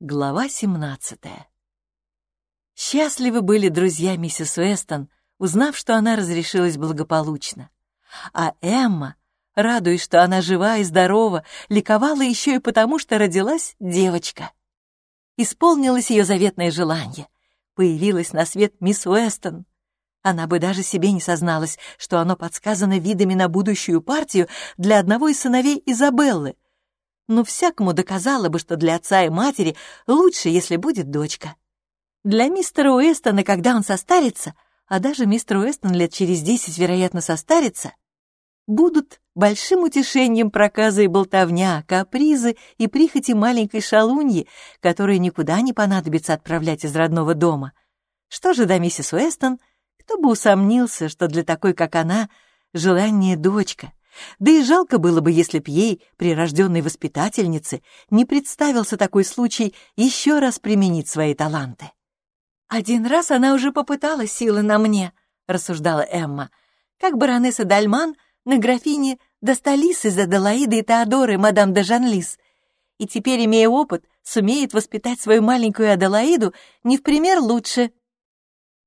Глава 17 Счастливы были друзья миссис Уэстон, узнав, что она разрешилась благополучно. А Эмма, радуясь, что она жива и здорова, ликовала еще и потому, что родилась девочка. Исполнилось ее заветное желание. Появилась на свет мисс Уэстон. Она бы даже себе не созналась, что оно подсказано видами на будущую партию для одного из сыновей Изабеллы. Но всякому доказала бы, что для отца и матери лучше, если будет дочка. Для мистера Уэстона, когда он состарится, а даже мистер Уэстон лет через десять, вероятно, состарится, будут большим утешением проказы и болтовня, капризы и прихоти маленькой шалуньи, которой никуда не понадобится отправлять из родного дома. Что же до миссис Уэстон, кто бы усомнился, что для такой, как она, желание дочка. Да и жалко было бы, если б ей, прирожденной воспитательнице, не представился такой случай еще раз применить свои таланты. «Один раз она уже попыталась силы на мне», — рассуждала Эмма, как баронесса Дальман на графине Досталис из Аделаиды и Теодоры, мадам де Жанлис. И теперь, имея опыт, сумеет воспитать свою маленькую Аделаиду не в пример лучше.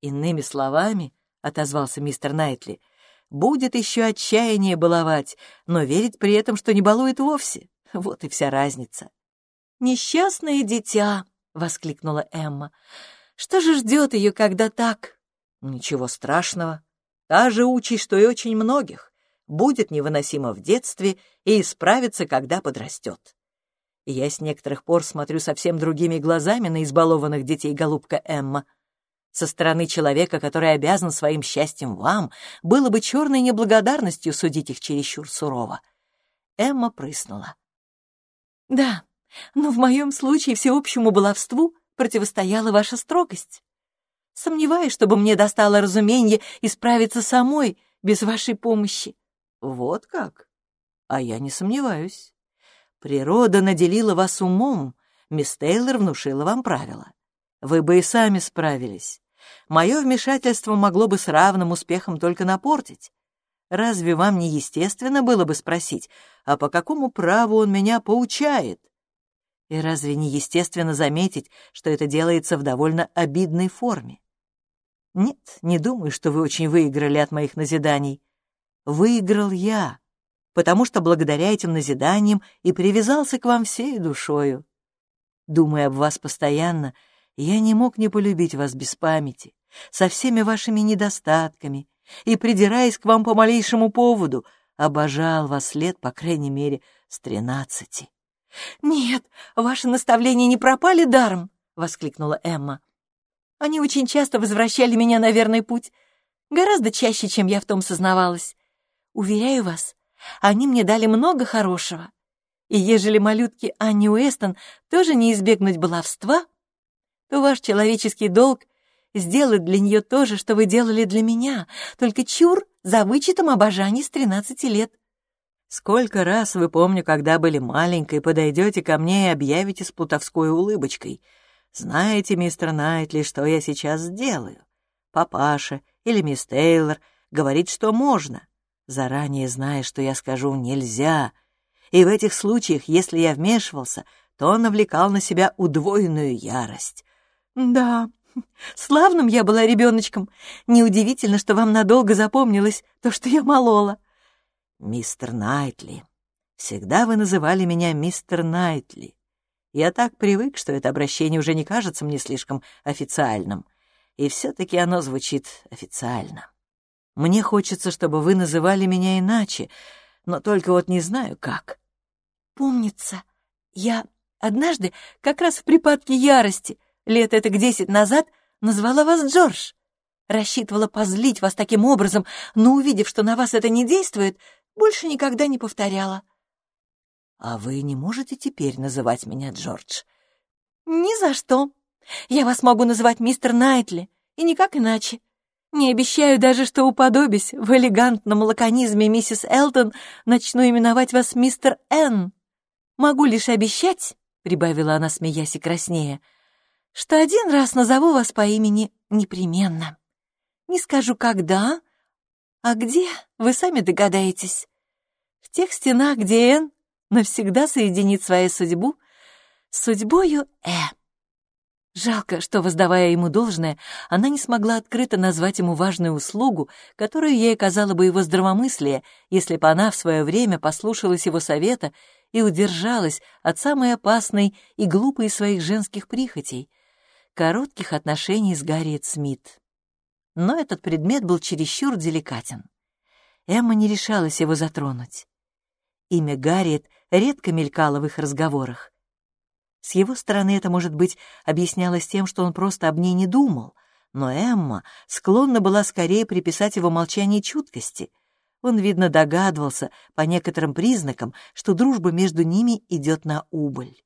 Иными словами, — отозвался мистер Найтли, — будет еще отчаяние баловать, но верить при этом, что не балует вовсе. Вот и вся разница. «Несчастное дитя!» — воскликнула Эмма. «Что же ждет ее, когда так?» «Ничего страшного. Та же участь, что и очень многих будет невыносимо в детстве и исправится, когда подрастет. Я с некоторых пор смотрю совсем другими глазами на избалованных детей голубка Эмма. Со стороны человека, который обязан своим счастьем вам, было бы черной неблагодарностью судить их чересчур сурово. Эмма прыснула. «Да, но в моем случае всеобщему баловству противостояла ваша строгость. Сомневаюсь, чтобы мне достало разумение исправиться самой без вашей помощи. Вот как? А я не сомневаюсь. Природа наделила вас умом, мисс Тейлор внушила вам правила. Вы бы и сами справились. Мое вмешательство могло бы с равным успехом только напортить. Разве вам не естественно было бы спросить, а по какому праву он меня поучает? И разве не естественно заметить, что это делается в довольно обидной форме? Нет, не думаю, что вы очень выиграли от моих назиданий выиграл я, потому что благодаря этим назиданиям и привязался к вам всей душою. Думая об вас постоянно, я не мог не полюбить вас без памяти, со всеми вашими недостатками, и, придираясь к вам по малейшему поводу, обожал вас лет, по крайней мере, с тринадцати. «Нет, ваши наставления не пропали даром!» — воскликнула Эмма. «Они очень часто возвращали меня на верный путь, гораздо чаще, чем я в том сознавалась. Уверяю вас, они мне дали много хорошего. И ежели малютке Анни Уэстон тоже не избегнуть баловства, то ваш человеческий долг — сделать для нее то же, что вы делали для меня, только чур за вычетом обожаний с тринадцати лет. Сколько раз вы, помню, когда были маленькой, подойдете ко мне и объявите с плутовской улыбочкой. Знаете, мистер Найтли, что я сейчас сделаю? Папаша или мисс Тейлор говорит, что можно заранее зная, что я скажу «нельзя». И в этих случаях, если я вмешивался, то навлекал на себя удвоенную ярость. «Да, славным я была ребеночком. Неудивительно, что вам надолго запомнилось то, что я молола». «Мистер Найтли. Всегда вы называли меня мистер Найтли. Я так привык, что это обращение уже не кажется мне слишком официальным. И все-таки оно звучит официально». Мне хочется, чтобы вы называли меня иначе, но только вот не знаю, как». «Помнится, я однажды, как раз в припадке ярости, лет это к десять назад, назвала вас Джордж. Рассчитывала позлить вас таким образом, но, увидев, что на вас это не действует, больше никогда не повторяла». «А вы не можете теперь называть меня Джордж?» «Ни за что. Я вас могу называть мистер Найтли, и никак иначе. Не обещаю даже, что уподобись в элегантном лаконизме миссис Элтон, начну именовать вас мистер Н. Могу лишь обещать, — прибавила она, смеясь и краснея, — что один раз назову вас по имени непременно. Не скажу, когда, а где, вы сами догадаетесь. В тех стенах, где Н навсегда соединит свою судьбу с судьбою Э. Жалко, что, воздавая ему должное, она не смогла открыто назвать ему важную услугу, которую ей оказало бы его здравомыслие, если бы она в свое время послушалась его совета и удержалась от самой опасной и глупой из своих женских прихотей — коротких отношений с Гарриет Смит. Но этот предмет был чересчур деликатен. Эмма не решалась его затронуть. Имя Гарриет редко мелькало в их разговорах. С его стороны это, может быть, объяснялось тем, что он просто об ней не думал, но Эмма склонна была скорее приписать его молчание чуткости. Он, видно, догадывался по некоторым признакам, что дружба между ними идет на убыль.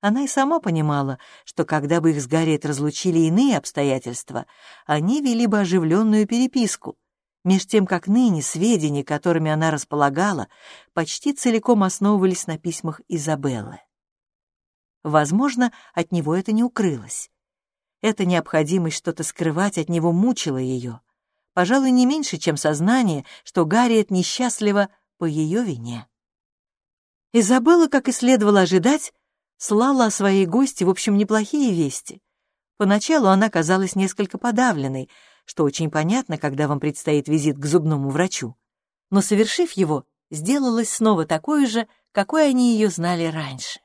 Она и сама понимала, что когда бы их с Гарриет разлучили иные обстоятельства, они вели бы оживленную переписку, меж тем как ныне сведения, которыми она располагала, почти целиком основывались на письмах Изабеллы. Возможно, от него это не укрылось. Эта необходимость что-то скрывать от него мучила ее. Пожалуй, не меньше, чем сознание, что Гарриет несчастлива по ее вине. Изабелла, как и следовало ожидать, слала о своей гости, в общем, неплохие вести. Поначалу она казалась несколько подавленной, что очень понятно, когда вам предстоит визит к зубному врачу. Но, совершив его, сделалась снова такой же, какой они ее знали раньше.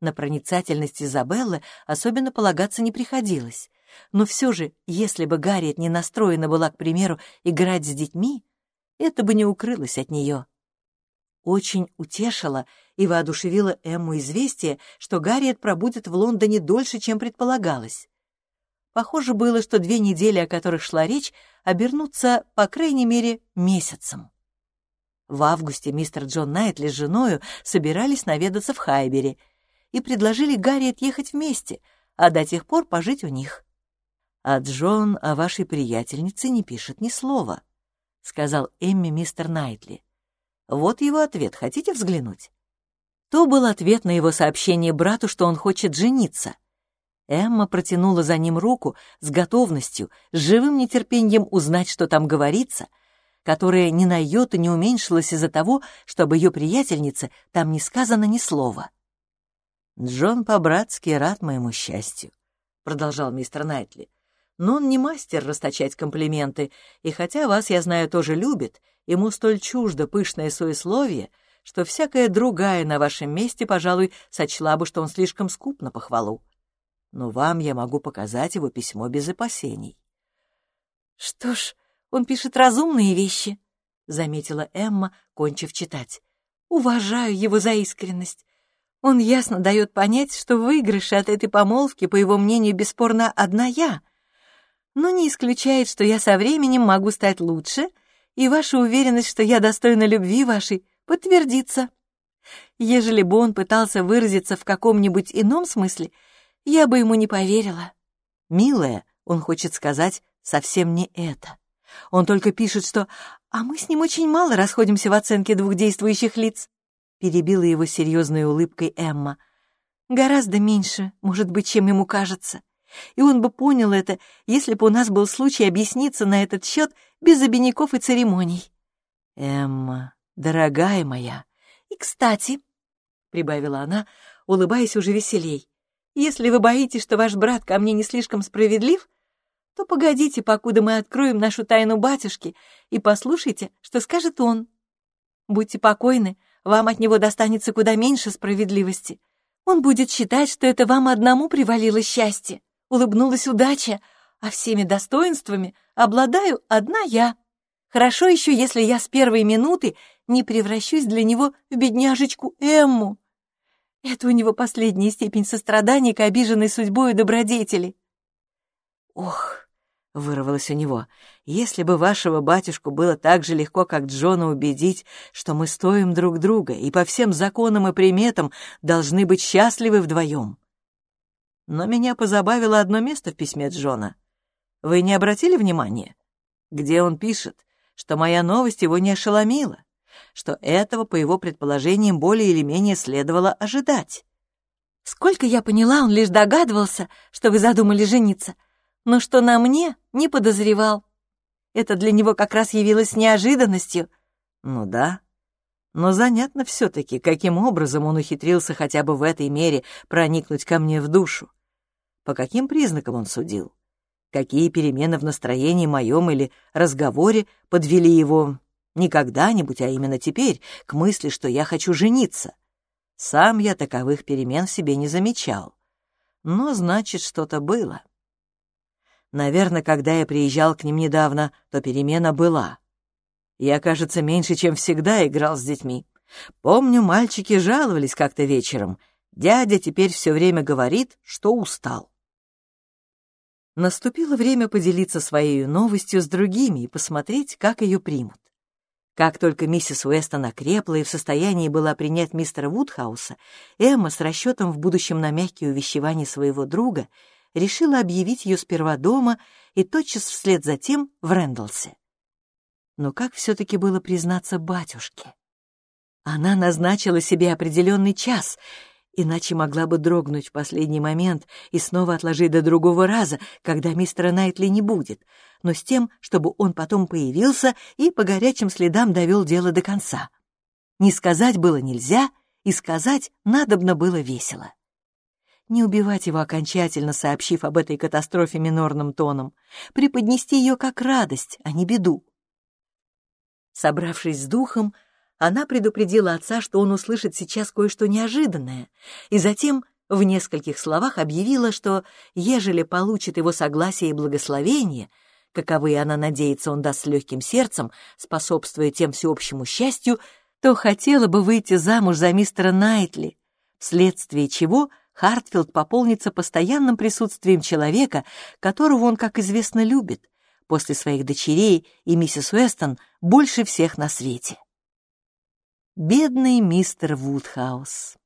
На проницательность Изабеллы особенно полагаться не приходилось. Но все же, если бы Гарриет не настроена была, к примеру, играть с детьми, это бы не укрылось от нее. Очень утешило и воодушевило Эмму известие, что Гарриет пробудет в Лондоне дольше, чем предполагалось. Похоже было, что две недели, о которых шла речь, обернутся, по крайней мере, месяцем. В августе мистер Джон Найтли с женою собирались наведаться в Хайбере — и предложили Гарри отъехать вместе, а до тех пор пожить у них. «А Джон о вашей приятельнице не пишет ни слова», — сказал Эмми мистер Найтли. «Вот его ответ. Хотите взглянуть?» То был ответ на его сообщение брату, что он хочет жениться. Эмма протянула за ним руку с готовностью, с живым нетерпением узнать, что там говорится, которая ни на йоту не уменьшилась из-за того, чтобы ее приятельнице там не сказано ни слова. «Джон по-братски рад моему счастью», — продолжал мистер Найтли. «Но он не мастер расточать комплименты, и хотя вас, я знаю, тоже любит, ему столь чуждо пышное суесловие, что всякая другая на вашем месте, пожалуй, сочла бы, что он слишком скуп на похвалу. Но вам я могу показать его письмо без опасений». «Что ж, он пишет разумные вещи», — заметила Эмма, кончив читать. «Уважаю его за искренность. Он ясно дает понять, что выигрыш от этой помолвки, по его мнению, бесспорно одна я, но не исключает, что я со временем могу стать лучше, и ваша уверенность, что я достойна любви вашей, подтвердится. Ежели бы он пытался выразиться в каком-нибудь ином смысле, я бы ему не поверила. Милая, он хочет сказать совсем не это. Он только пишет, что «а мы с ним очень мало расходимся в оценке двух действующих лиц». — перебила его серьезной улыбкой Эмма. «Гораздо меньше, может быть, чем ему кажется. И он бы понял это, если бы у нас был случай объясниться на этот счет без обиняков и церемоний». «Эмма, дорогая моя, и, кстати», — прибавила она, улыбаясь уже веселей, «если вы боитесь, что ваш брат ко мне не слишком справедлив, то погодите, покуда мы откроем нашу тайну батюшки, и послушайте, что скажет он. Будьте покойны, вам от него достанется куда меньше справедливости. Он будет считать, что это вам одному привалило счастье, улыбнулась удача, а всеми достоинствами обладаю одна я. Хорошо еще, если я с первой минуты не превращусь для него в бедняжечку Эмму. Это у него последняя степень сострадания к обиженной судьбой добродетели. Ох, Вырвалось у него. «Если бы вашего батюшку было так же легко, как Джона, убедить, что мы стоим друг друга и по всем законам и приметам должны быть счастливы вдвоем». Но меня позабавило одно место в письме Джона. Вы не обратили внимания? Где он пишет, что моя новость его не ошеломила, что этого, по его предположениям, более или менее следовало ожидать. Сколько я поняла, он лишь догадывался, что вы задумали жениться, но что на мне не подозревал. Это для него как раз явилось неожиданностью. Ну да, но занятно все-таки, каким образом он ухитрился хотя бы в этой мере проникнуть ко мне в душу. По каким признакам он судил? Какие перемены в настроении моем или разговоре подвели его не когда-нибудь, а именно теперь, к мысли, что я хочу жениться? Сам я таковых перемен в себе не замечал. Но, значит, что-то было. Наверное, когда я приезжал к ним недавно, то перемена была. Я, кажется, меньше, чем всегда играл с детьми. Помню, мальчики жаловались как-то вечером. Дядя теперь все время говорит, что устал. Наступило время поделиться своей новостью с другими и посмотреть, как ее примут. Как только миссис Уэстон окрепла и в состоянии была принять мистера Вудхауса, Эмма с расчетом в будущем на мягкие увещевания своего друга решила объявить ее сперва дома и тотчас вслед за тем в Рэндалсе. Но как все-таки было признаться батюшке? Она назначила себе определенный час, иначе могла бы дрогнуть в последний момент и снова отложить до другого раза, когда мистера Найтли не будет, но с тем, чтобы он потом появился и по горячим следам довел дело до конца. Не сказать было нельзя, и сказать надобно было весело. Не убивать его окончательно, сообщив об этой катастрофе минорным тоном, преподнести ее как радость, а не беду. Собравшись с духом, она предупредила отца, что он услышит сейчас кое-что неожиданное, и затем в нескольких словах объявила, что, ежели получит его согласие и благословение, каковые она надеется он даст с легким сердцем, способствуя тем всеобщему счастью, то хотела бы выйти замуж за мистера Найтли, вследствие чего Хартфилд пополнится постоянным присутствием человека, которого он, как известно, любит, после своих дочерей и миссис Уэстон больше всех на свете. Бедный мистер Вудхаус.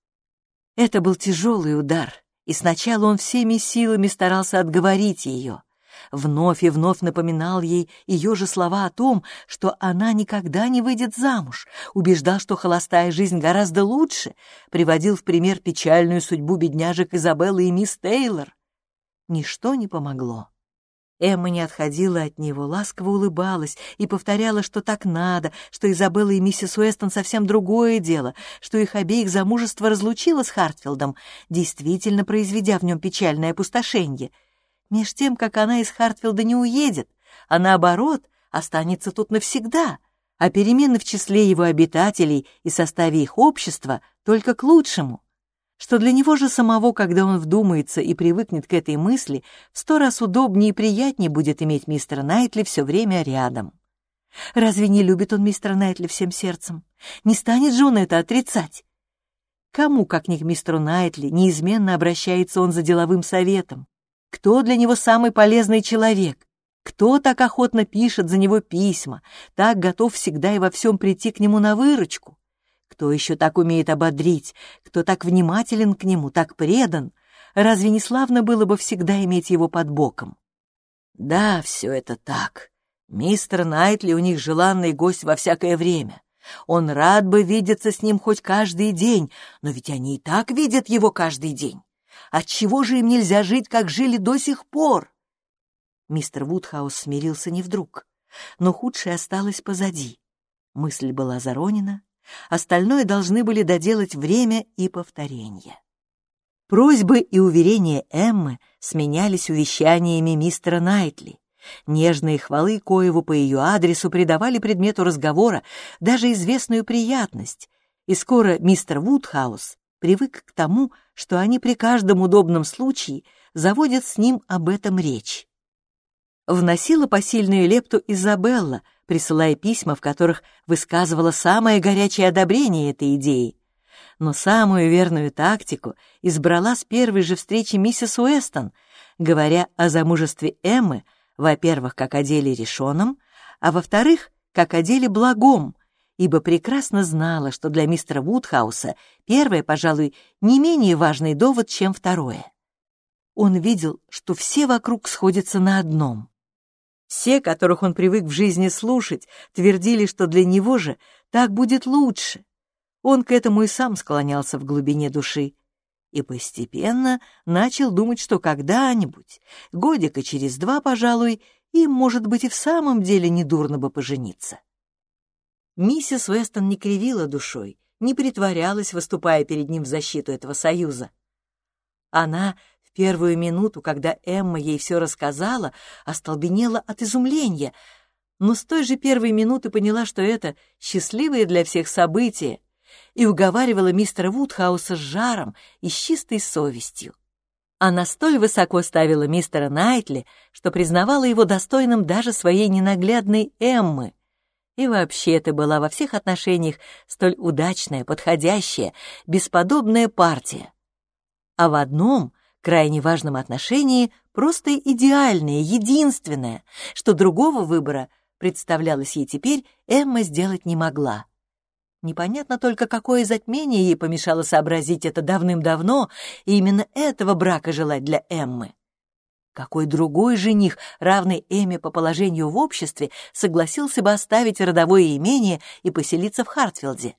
Это был тяжелый удар, и сначала он всеми силами старался отговорить ее. Вновь и вновь напоминал ей ее же слова о том, что она никогда не выйдет замуж, убеждал, что холостая жизнь гораздо лучше, приводил в пример печальную судьбу бедняжек Изабеллы и мисс Тейлор. Ничто не помогло. Эмма не отходила от него, ласково улыбалась и повторяла, что так надо, что Изабелла и миссис Уэстон совсем другое дело, что их обеих замужество разлучило с Хартфилдом, действительно произведя в нем печальное опустошение. Меж тем, как она из Хартфилда не уедет, а наоборот, останется тут навсегда, а перемены в числе его обитателей и составе их общества только к лучшему что для него же самого, когда он вдумается и привыкнет к этой мысли, в сто раз удобнее и приятнее будет иметь мистера Найтли все время рядом. Разве не любит он мистера Найтли всем сердцем? Не станет же он это отрицать? Кому, как не к мистеру Найтли, неизменно обращается он за деловым советом? Кто для него самый полезный человек? Кто так охотно пишет за него письма, так готов всегда и во всем прийти к нему на выручку? Кто еще так умеет ободрить? Кто так внимателен к нему, так предан? Разве не славно было бы всегда иметь его под боком? Да, все это так. Мистер Найтли у них желанный гость во всякое время. Он рад бы видеться с ним хоть каждый день, но ведь они и так видят его каждый день. Отчего же им нельзя жить, как жили до сих пор? Мистер Вудхаус смирился не вдруг, но худшее осталось позади. Мысль была заронена, Остальное должны были доделать время и повторение. Просьбы и уверения Эммы сменялись увещаниями мистера Найтли. Нежные хвалы Коеву по ее адресу придавали предмету разговора даже известную приятность, и скоро мистер Вудхаус привык к тому, что они при каждом удобном случае заводят с ним об этом речь. Вносила посильную лепту Изабелла, присылая письма, в которых высказывала самое горячее одобрение этой идеи. Но самую верную тактику избрала с первой же встречи миссис Уэстон, говоря о замужестве Эммы, во-первых, как о деле решенном, а во-вторых, как о деле благом, ибо прекрасно знала, что для мистера Вудхауса первое, пожалуй, не менее важный довод, чем второе. Он видел, что все вокруг сходятся на одном. Все, которых он привык в жизни слушать, твердили, что для него же так будет лучше. Он к этому и сам склонялся в глубине души. И постепенно начал думать, что когда-нибудь, годика через два, пожалуй, им, может быть, и в самом деле недурно бы пожениться. Миссис Уэстон не кривила душой, не притворялась, выступая перед ним в защиту этого союза. Она Первую минуту, когда Эмма ей все рассказала, остолбенела от изумления, но с той же первой минуты поняла, что это счастливое для всех событие, и уговаривала мистера Вудхауса с жаром и с чистой совестью. Она столь высоко ставила мистера Найтли, что признавала его достойным даже своей ненаглядной Эммы. И вообще это была во всех отношениях столь удачная, подходящая, бесподобная партия. А в одном, крайне важном отношении, просто идеальная, единственная, что другого выбора, представлялось ей теперь, Эмма сделать не могла. Непонятно только, какое затмение ей помешало сообразить это давным-давно, и именно этого брака желать для Эммы. Какой другой жених, равный Эмме по положению в обществе, согласился бы оставить родовое имение и поселиться в Хартфилде?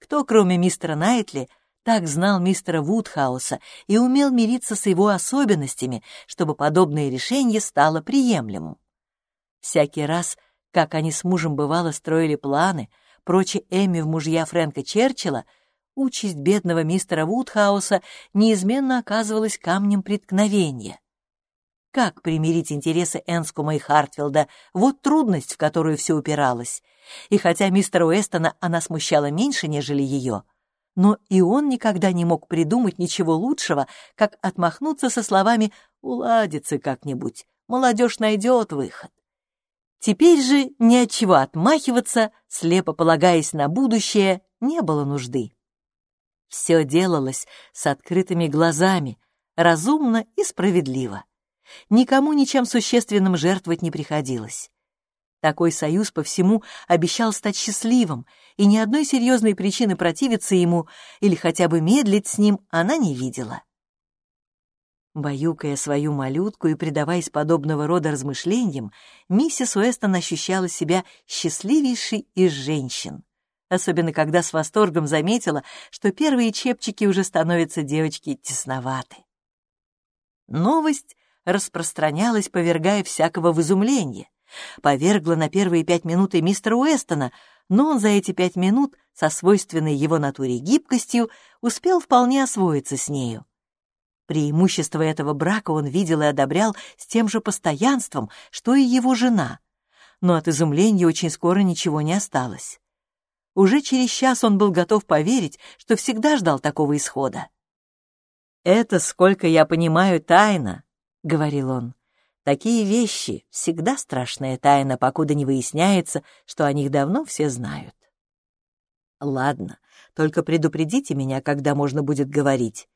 Кто, кроме мистера Найтли, так знал мистера Вудхауса и умел мириться с его особенностями, чтобы подобное решение стало приемлемым? Всякий раз, как они с мужем бывало строили планы — проче Эмми в мужья Фрэнка Черчилля, участь бедного мистера Вудхауса неизменно оказывалась камнем преткновения. Как примирить интересы Энскума и Хартфилда? Вот трудность, в которую все упиралось. И хотя мистера Уэстона она смущала меньше, нежели ее, но и он никогда не мог придумать ничего лучшего, как отмахнуться со словами «уладится как-нибудь, молодежь найдет выход». Теперь же ни от чего отмахиваться, слепо полагаясь на будущее, не было нужды. Все делалось с открытыми глазами, разумно и справедливо. Никому ничем существенным жертвовать не приходилось. Такой союз по всему обещал стать счастливым, и ни одной серьезной причины противиться ему или хотя бы медлить с ним она не видела. Баюкая свою малютку и предаваясь подобного рода размышлениям, миссис Уэстон ощущала себя счастливейшей из женщин. Особенно когда с восторгом заметила, что первые чепчики уже становятся девочки тесноваты. Новость распространялась, повергая всякого в изумление. Повергла на первые пять минут и мистера Уэстона, но он за эти пять минут со свойственной его натуре гибкостью успел вполне освоиться с нею. Преимущество этого брака он видел и одобрял с тем же постоянством, что и его жена. Но от изумления очень скоро ничего не осталось. Уже через час он был готов поверить, что всегда ждал такого исхода. «Это, сколько я понимаю, тайна», — говорил он. «Такие вещи — всегда страшная тайна, покуда не выясняется, что о них давно все знают». «Ладно, только предупредите меня, когда можно будет говорить.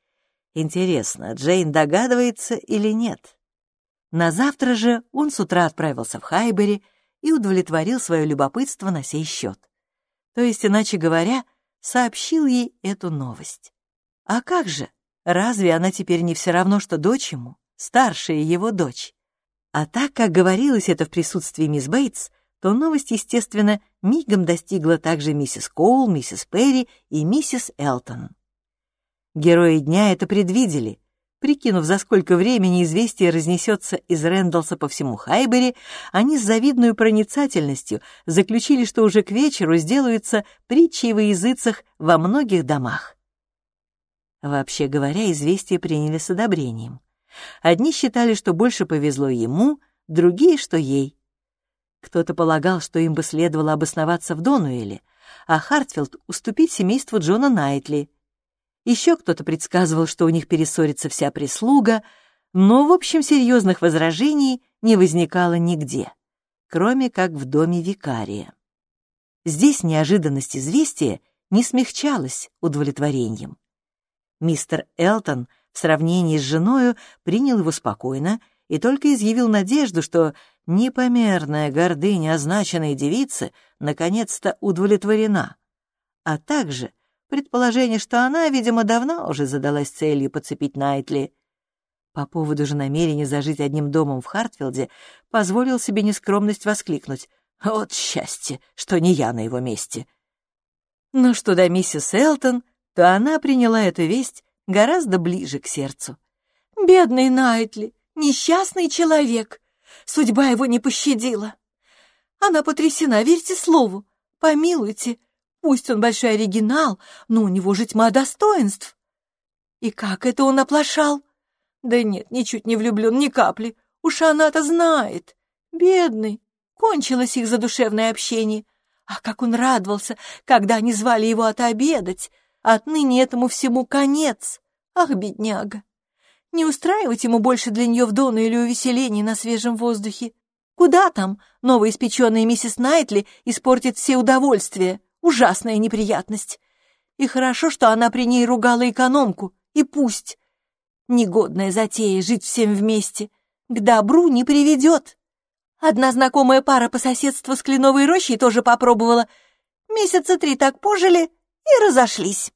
Интересно, Джейн догадывается или нет? На завтра же он с утра отправился в Хайбери и удовлетворил свое любопытство на сей счет. То есть, иначе говоря, сообщил ей эту новость. А как же? Разве она теперь не все равно, что дочь ему, старшая его дочь? А так как говорилось это в присутствии мисс Бейтс, то новость, естественно, мигом достигла также миссис Коул, миссис Перри и миссис Элтон. Герои дня это предвидели. Прикинув, за сколько времени известие разнесется из Рэндалса по всему Хайбери, они с завидной проницательностью заключили, что уже к вечеру сделаются притчи во языцах во многих домах. Вообще говоря, известие приняли с одобрением. Одни считали, что больше повезло ему, другие, что ей. Кто-то полагал, что им бы следовало обосноваться в Донуэле, а Хартфилд уступить семейству Джона Найтли — еще кто-то предсказывал, что у них перессорится вся прислуга, но, в общем, серьезных возражений не возникало нигде, кроме как в доме викария. Здесь неожиданность известия не смягчалась удовлетворением. Мистер Элтон в сравнении с женою принял его спокойно и только изъявил надежду, что непомерная гордыня означенной девицы наконец-то удовлетворена, а также — Предположение, что она, видимо, давно уже задалась целью подцепить Найтли. По поводу же намерения зажить одним домом в Хартфилде позволил себе нескромность воскликнуть. «Вот счастье, что не я на его месте!» Но что до миссис Элтон, то она приняла эту весть гораздо ближе к сердцу. «Бедный Найтли, несчастный человек! Судьба его не пощадила! Она потрясена, верьте слову! Помилуйте, Пусть он большой оригинал, но у него же тьма достоинств. И как это он оплошал? Да нет, ничуть не влюблен, ни капли. Уж она-то знает. Бедный. Кончилось их задушевное общение. А как он радовался, когда они звали его отобедать. Отныне этому всему конец. Ах, бедняга. Не устраивать ему больше для нее вдона или увеселений на свежем воздухе. Куда там новоиспеченная миссис Найтли испортит все удовольствия? Ужасная неприятность. И хорошо, что она при ней ругала экономку. И пусть. Негодная затея жить всем вместе. К добру не приведет. Одна знакомая пара по соседству с Кленовой рощей тоже попробовала. Месяца три так пожили и разошлись.